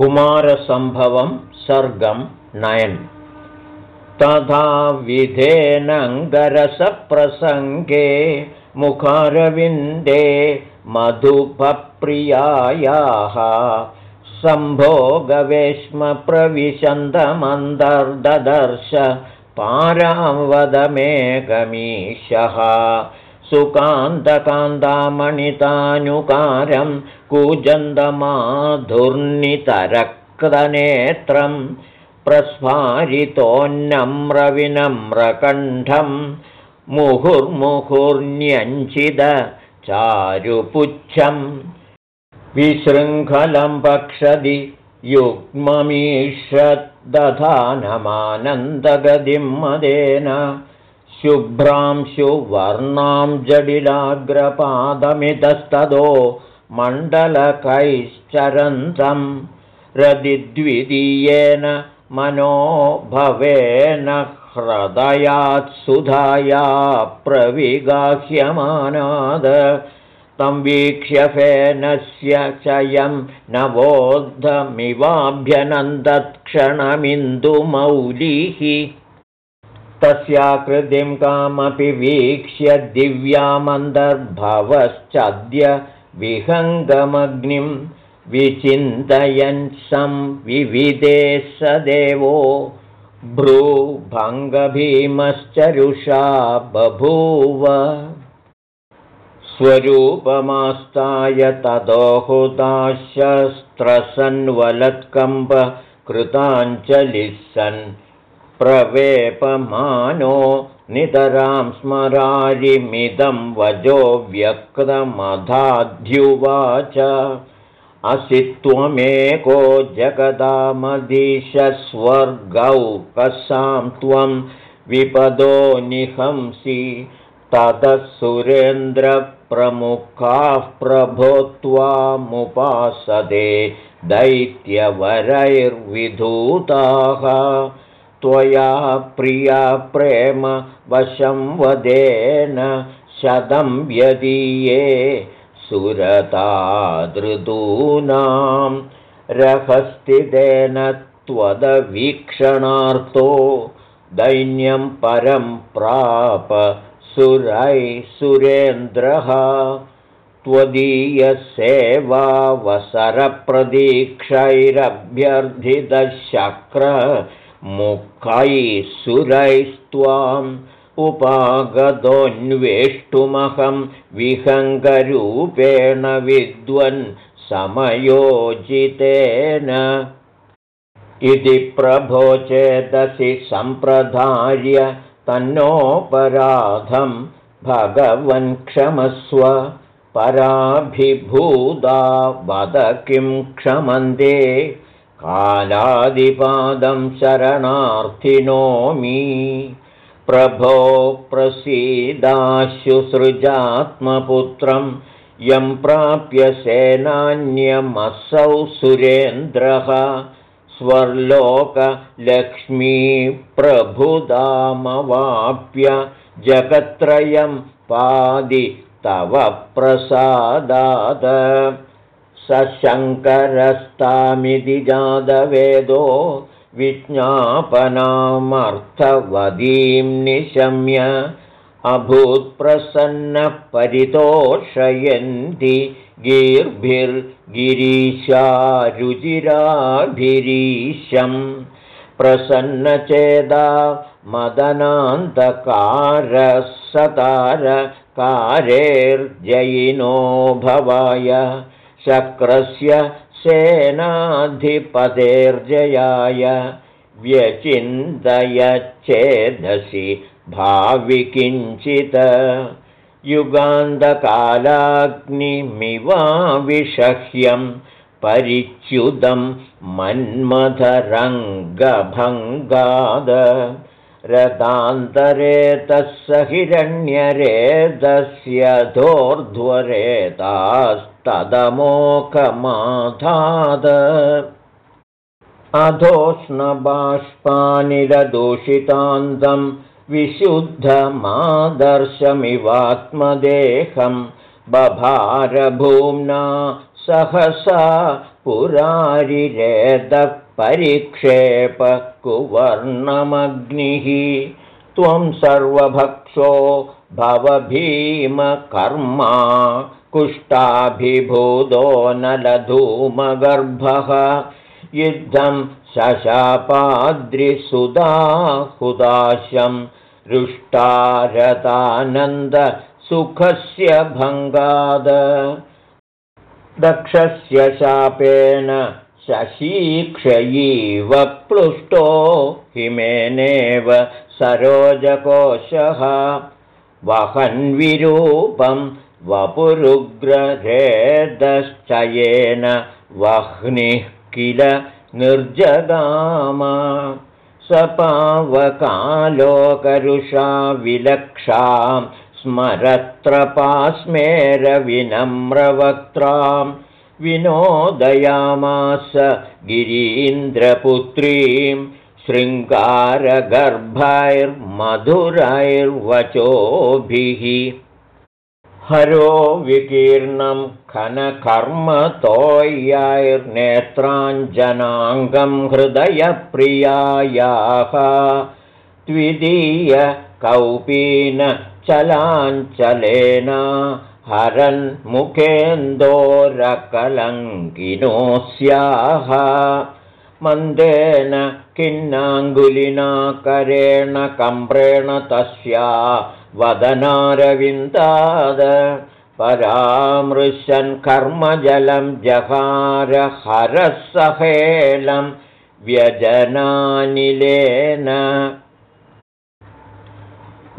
कुमारसम्भवं सर्गं नयन्। तथा विधेनङ्गरसप्रसङ्गे मुखारविन्दे मधुपप्रियायाः सम्भोगवेश्मप्रविशन्तमन्तर्ददर्श पारावदमेकमीशः सुकान्तकान्तामणितानुकारं कूजन्दमाधुर्नितरक्तनेत्रं प्रस्फारितोन्नम्रविनम्रकण्ठं मुहुर्मुहुर्न्यञ्चिद चारुपुच्छम् विशृङ्खलं पक्षदि युग्ममीषद्दधानमानन्दगतिं मदेन शुभ्रांशुवर्णां जडिलाग्रपादमितस्तदो मण्डलकैश्चरन्तं रदिद्वितीयेन मनोभवेन हृदयात्सुधाया प्रविगाह्यमानाद। तं वीक्ष्य फेनस्य चयं नवोद्धमिवाभ्यनन्दत्क्षणमिन्दुमौलिः तस्याकृतिं कामपि वीक्ष्य दिव्यामन्तर्भवश्चाद्य विहङ्गमग्निं विचिन्तयन् संविविधे स देवो भ्रूभङ्गभीमश्चरुषा बभूव। स्वरूपमास्ताय कृताञ्जलिः सन् प्रवेपमानो नितरां स्मरारिमिदं वजो व्यक्तमधाद्युवाच। असि त्वमेको जगदामधीशस्वर्गौ त्वं विपदो निहंसि। ततः सुरेन्द्रप्रमुखाः प्रभो त्वामुपासदे दैत्यवरैर्विधूताः त्वया प्रिया प्रेम वशं वदेन शतं व्यदीये सुरतादृदूनां रहस्तिदेन त्वदवीक्षणार्तो दैन्यं परं प्राप सुरै सुरेन्द्रः। त्वदीयसेवावसरप्रदीक्षैरभ्यर्थितशक्र मुखैः सुरैस्त्वाम् उपागतोऽन्वेष्टुमहं विहङ्गरूपेण विद्वन् समयोजितेन। इति प्रभो चेदसि सम्प्रधार्य तन्नोपराधं भगवन् क्षमस्व। पराभिभूदा वद किं क्षमन्ते कालादिपादं शरणार्थिनोमि। प्रभो प्रसीदाशुसृजात्मपुत्रं यं प्राप्य सेनान्यमसौ सुरेन्द्रः। स्वर्लोकलक्ष्मीप्रभुदामवाप्य जगत्त्रयं पादि तव प्रसादाद सशङ्करस्तामिति जातवेदो विज्ञापनामर्थवदीं निशम्य अभूत्प्रसन्नपरितोषयन्ति गीर्भिर्गिरीशारुचिराभिरीशं प्रसन्नचेदा मदनान्तकारसतारकारेर्जयिनो भवाय शक्रस्य सेनाधिपतेर्जयाय व्यचिन्तयच्छेदसि भावि किञ्चित्। युगान्तकालाग्निमिवाविषह्यं परिच्युतं मन्मथरङ्गभङ्गाद रतान्तरे तस्य हिरण्यरेतस्य धोर्ध्वरेतास्तदमोखमाधाद अधोष्णबाष्पानिरदूषितान्तं विशुद्धमादर्शमिवात्मदेहं बभारभूम्ना सहसा पुरारिरेदः परिक्षेप कुवर्णमग्निः त्वं सर्वभक्षो भवभीमकर्मा कुष्ठाभिभूतो नलधूमगर्भः युद्धं शशापाद्रिसुदाहुदाशं रुष्टारतानन्दसुखस्य भङ्गाद। दक्षस्य शापेन शशीक्षयीव प्लुष्टो हिमेनेव सरोजकोशः। वहन्विरूपं वपुरुग्रहेदश्चयेन वह्निः किल निर्जगाम। सपावकालोकरुषा विलक्षां स्मरत्रपास्मेरविनम्रवक्त्रां विनोदयामास गिरीन्द्रपुत्रीं शृङ्गारगर्भैर्मधुरैर्वचोभिः। हरो विकीर्णं खनकर्मतोयैर्नेत्राञ्जनाङ्गं हृदयप्रियायाः। चलाञ्चलेन हरन्मुखेन्दोरकलङ्किनो स्याः मन्देन खिन्नाङ्गुलिना करेण कम्प्रेण तस्या वदनारविन्दाद। परामृशन् कर्मजलं जहारहरः सहेलं व्यजनानिलेन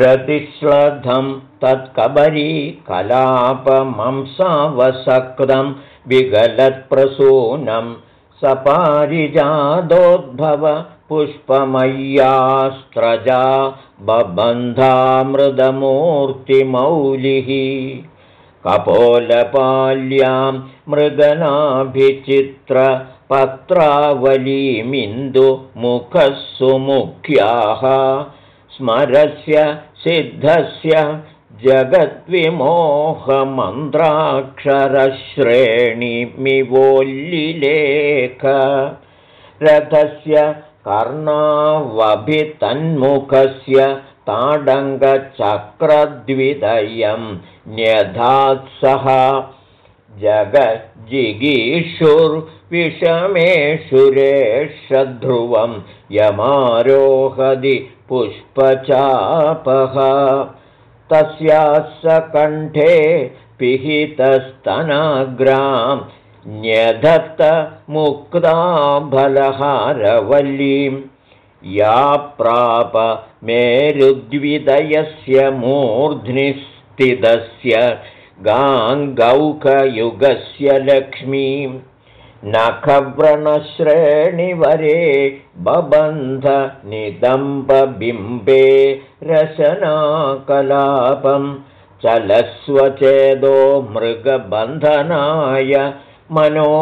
रतिश्लद्धं तत्कबरीकलापमंसावसक्तं विगलत्प्रसूनं सपारिजादोद्भव पुष्पमय्यास्त्रजा बबन्धामृदमूर्तिमौलिः कपोलपाल्यां मृगनाभिचित्रपत्रावलीमिन्दुमुखः सुमुख्याः स्मरस्य सिद्धस्य जगद्विमोहमन्त्राक्षरश्रेणिमिवोल्लिलेख। रथस्य कर्णावभितन्मुखस्य ताडङ्गचक्रद्विदयं न्यधात्सः जगज्जिगीषुर्विषमेषुरेषध्रुवं यमारोहदि पुष्पचापः। तस्याः कण्ठे पिहितस्तनाग्रां न्यधत्त मुक्ताबलहारवल्लीं या प्राप मेरुद्विदयस्य मूर्ध्निस्थितस्य गाङ्गौकयुगस्य लक्ष्मीं नखव्रणश्रेणिवरे बबन्धनिदम्बबिम्बे रशनाकलापं चलस्वचेदो मृगबन्धनाय मनो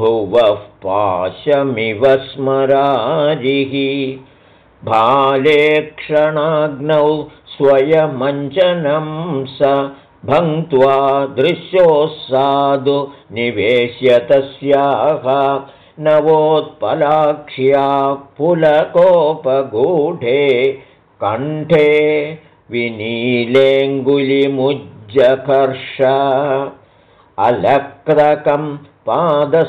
भुवः पाशमिव स्मराजिः भालेक्षणाग्नौ स्वयमञ्चनं स भङ्क्त्वा दृश्योस्साधु निवेश्य तस्याः नवोत्पलाक्ष्या पुलकोपगूढे कण्ठे विनीलेऽङ्गुलिमुज्जकर्ष अलक्रकं पादसरोरुहाग्रे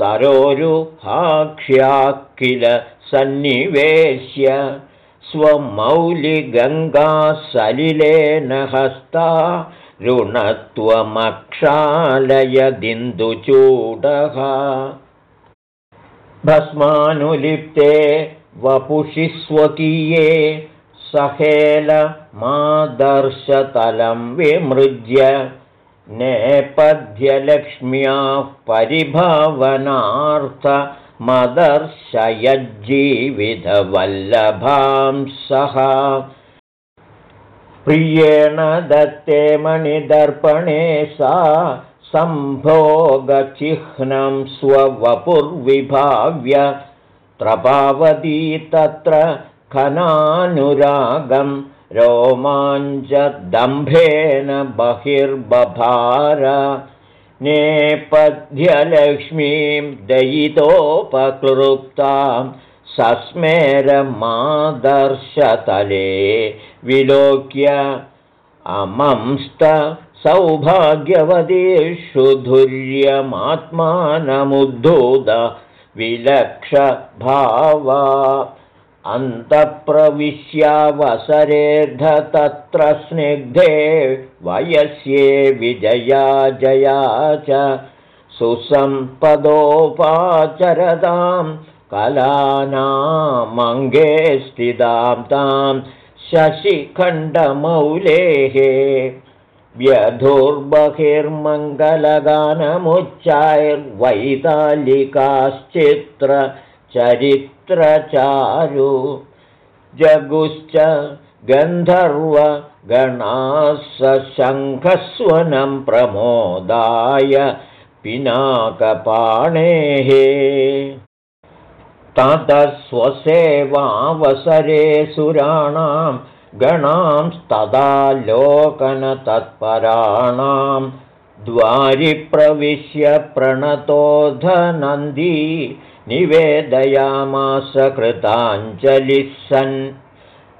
सरोरुहाक्ष्या किल सन्निवेश्य स्वमौलिगङ्गासलिलेन हस्ता ऋणत्वमक्षालयदिन्दुचूडः भस्मानुलिप्ते वपुषि स्वकीये सहेलमादर्शतलं विमृज्य नेपथ्यलक्ष्म्याः परिभावनार्थ मदर्शयज्जीवितवल्लभां सः प्रियेण दत्ते मणिदर्पणे सा सम्भोगचिह्नं स्ववपुर्विभाव्य। त्रपावती तत्र खनानुरागं रोमाञ्चदम्भेन बहिर्बभार नेपथ्यलक्ष्मीं दयितोपक्लृप्तां सस्मेरमादर्शतले विलोक्य अमंस्त सौभाग्यवतीषु धुर्यमात्मानमुद्धूत विलक्षभावा अन्तःप्रविश्यावसरेऽर्ध तत्र स्निग्धे वयस्ये विजया जया च सुसम्पदोपाचरतां कलानामङ्गे स्थितां तां शशिखण्डमौलेः व्यधुर्बहिर्मङ्गलगानमुच्चायर्वैतालिकाश्चित्रचरित्रचारु जगुश्च गन्धर्वगणाः प्रमोदाय पिनाकपाणेः। ततः स्वसेवावसरे सुराणां गणांस्तदालोकनतत्पराणां द्वारिप्रविश्य प्रणतोधनन्दी निवेदयामास कृताञ्जलिः सन्।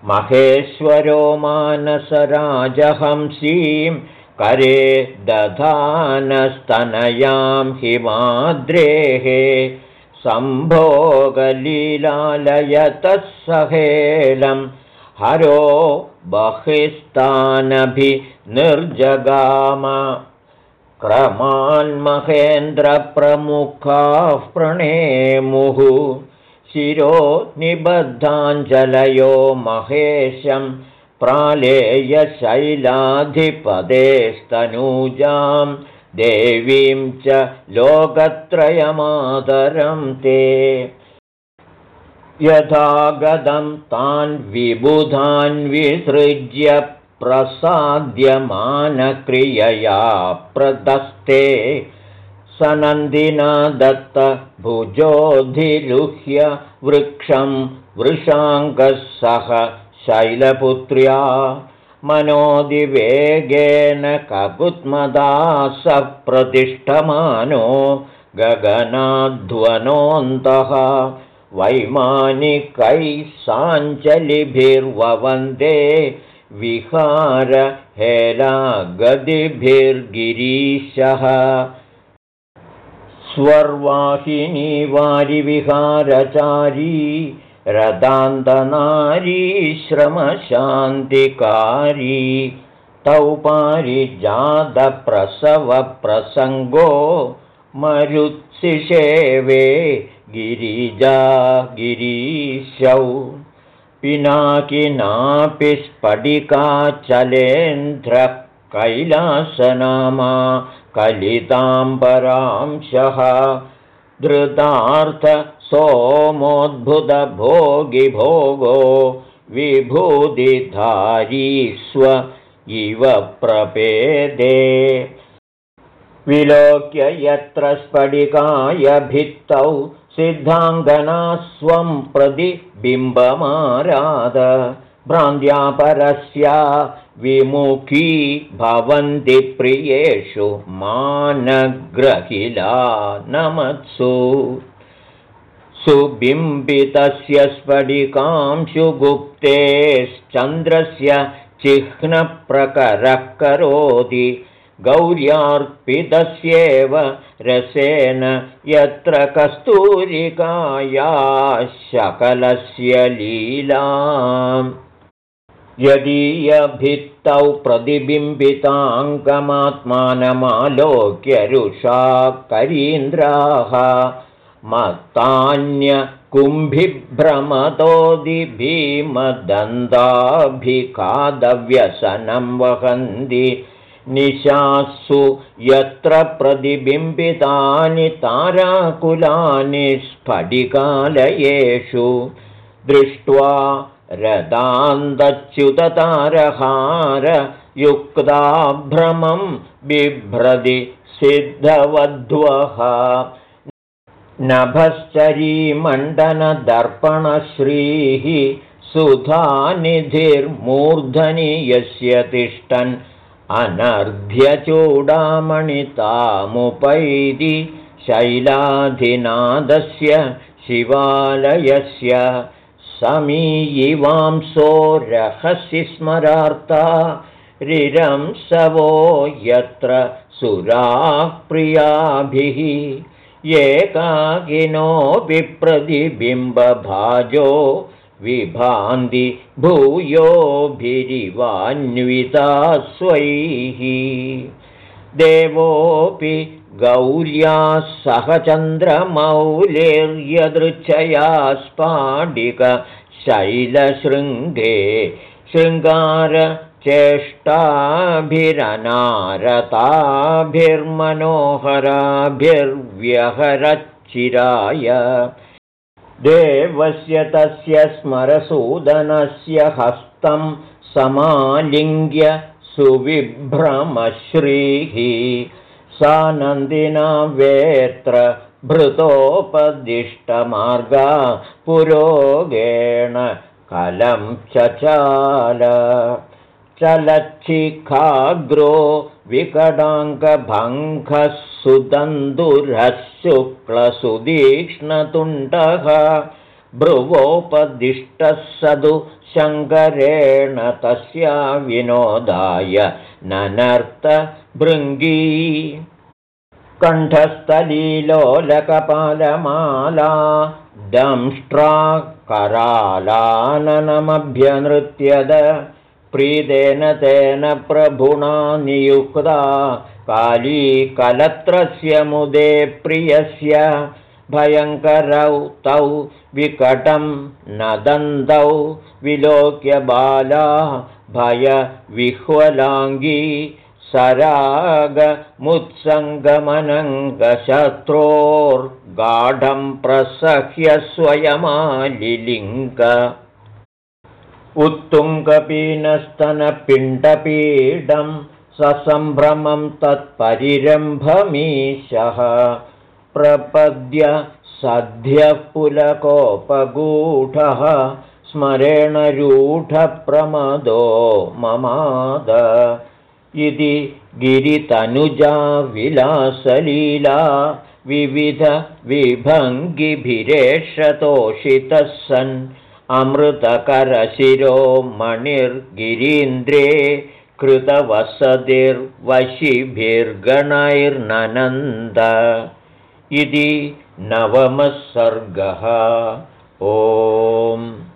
महेश्वरो मानसराजहंसीं करे दधानस्तनयां हिमाद्रेः। सम्भोगलीलालयतः सहेलम् हरो बहिस्तानभिनिर्जगाम क्रमान्महेन्द्रप्रमुखाः प्रणेमुः शिरो निबद्धाञ्जलयो महेशं प्रालेयशैलाधिपदेस्तनूजां देवीं च लोकत्रयमादरं ते। यथा गदं तान् विबुधान् विसृज्य प्रसाद्यमानक्रियया प्रदस्ते सनन्दिना दत्तभुजोऽधिरुह्य वृक्षं वृषाङ्गः सह शैलपुत्र्या मनोदिवेगेन ककुत्मदा स प्रतिष्ठमानो गगनाध्वनोऽन्तः वैमानिकैः साञ्चलिभिर्ववन्दे विहारहेलागदिभिर्गिरीशः स्वर्वाहिनी वारिविहारचारी रदान्तनारी श्रमशान्तिकारी तौ पारिजातप्रसवप्रसङ्गो मरुत्सिषेवे गिरिजा गिरीशौ पिनाकिनापि स्फटिकाचलेन्द्रः कैलासनामा कलिताम्बरांशः धृतार्थ सोमोद्भुतभोगिभोगो विभूतिधारीस्व इव प्रपेदे। विलोक्य यत्र स्फटिकाय भित्तौ सिद्धाङ्गनास्वं प्रतिबिम्बमाराद भ्रान्त्यापरस्या विमुखी भवन्ति प्रियेषु मानग्रहिला नमत्सु। सुबिम्बितस्य स्फटिकांशुगुप्तेश्चन्द्रस्य चिह्नप्रकरः करोति गौर्यार्पितस्येव रसेन यत्र कस्तूरिकाया शकलस्य लीला यदीयभित्तौ प्रतिबिम्बिताङ्गमात्मानमालोक्यरुषा करीन्द्राः मत्तान्यकुम्भिभ्रमतोदिभीमदन्ताभिखादव्यसनं वहन्ति निशासु यत्र प्रतिबिम्बितानि ताराकुलानि स्फटिकालयेषु दृष्ट्वा रदान्तच्युततारहारयुक्ताभ्रमं बिभ्रदि सिद्धवध्वः। नभश्चरीमण्डनदर्पणश्रीः सुधानिधिर्मूर्धनि यस्य तिष्ठन् अनर्ध्यचूडामणितामुपैदि शैलाधिनादस्य शिवालयस्य समीयिवांसो रहसि स्मरार्ता रिरंसवो यत्र सुराप्रियाभिः एकाकिनोऽपि प्रतिबिम्बभाजो विभान्ति भूयोभिरिवान्विता स्वैः। देवोऽपि गौर्याः सह चन्द्रमौलेर्यदृच्छया स्फाटिकशैलशृङ्गे शृङ्गारचेष्टाभिरनारताभिर्मनोहराभिर्व्यहरच्चिराय देवस्य तस्य स्मरसूदनस्य हस्तं समालिङ्ग्य सुविभ्रमश्रीः। सा नन्दिना वेत्र भृतोपदिष्टमार्गा पुरोगेण कलं चचाल चलच्छिखाग्रो विकटाङ्गभङ्गः सुदन्दुरः शुक्लसुदीक्ष्णतुण्डः भ्रुवोपदिष्टः सदु शङ्करेण तस्या विनोदाय ननर्तभृङ्गी कण्ठस्थलीलोलकपालमाला दंष्ट्राकरालाननमभ्यनृत्यद प्रीतेन तेन प्रभुणा नियुक्ता। काली कलत्रस्य मुदे प्रियस्य। भयङ्करौ तौ विकटं नदन्तौ विलोक्य बाला भयविह्वलाङ्गी सरागमुत्सङ्गमनङ्गशत्रोर्गाढं प्रसह्य स्वयमालिलिङ्ग उत्तुङ्गपीनस्तनपिण्डपीडं ससम्भ्रमं तत्परिरम्भमीशः प्रपद्य सद्यः पुलकोपगूढः स्मरेण रूढप्रमदो ममाद। इति गिरितनुजा विलासलीला विविधविभङ्गिभिरेषतोषितः सन् अमृतकरशिरो मणिर्गिरीन्द्रे कृतवसतिर्वशिभिर्गणैर्ननन्द। इति नवमः सर्गः। ओम्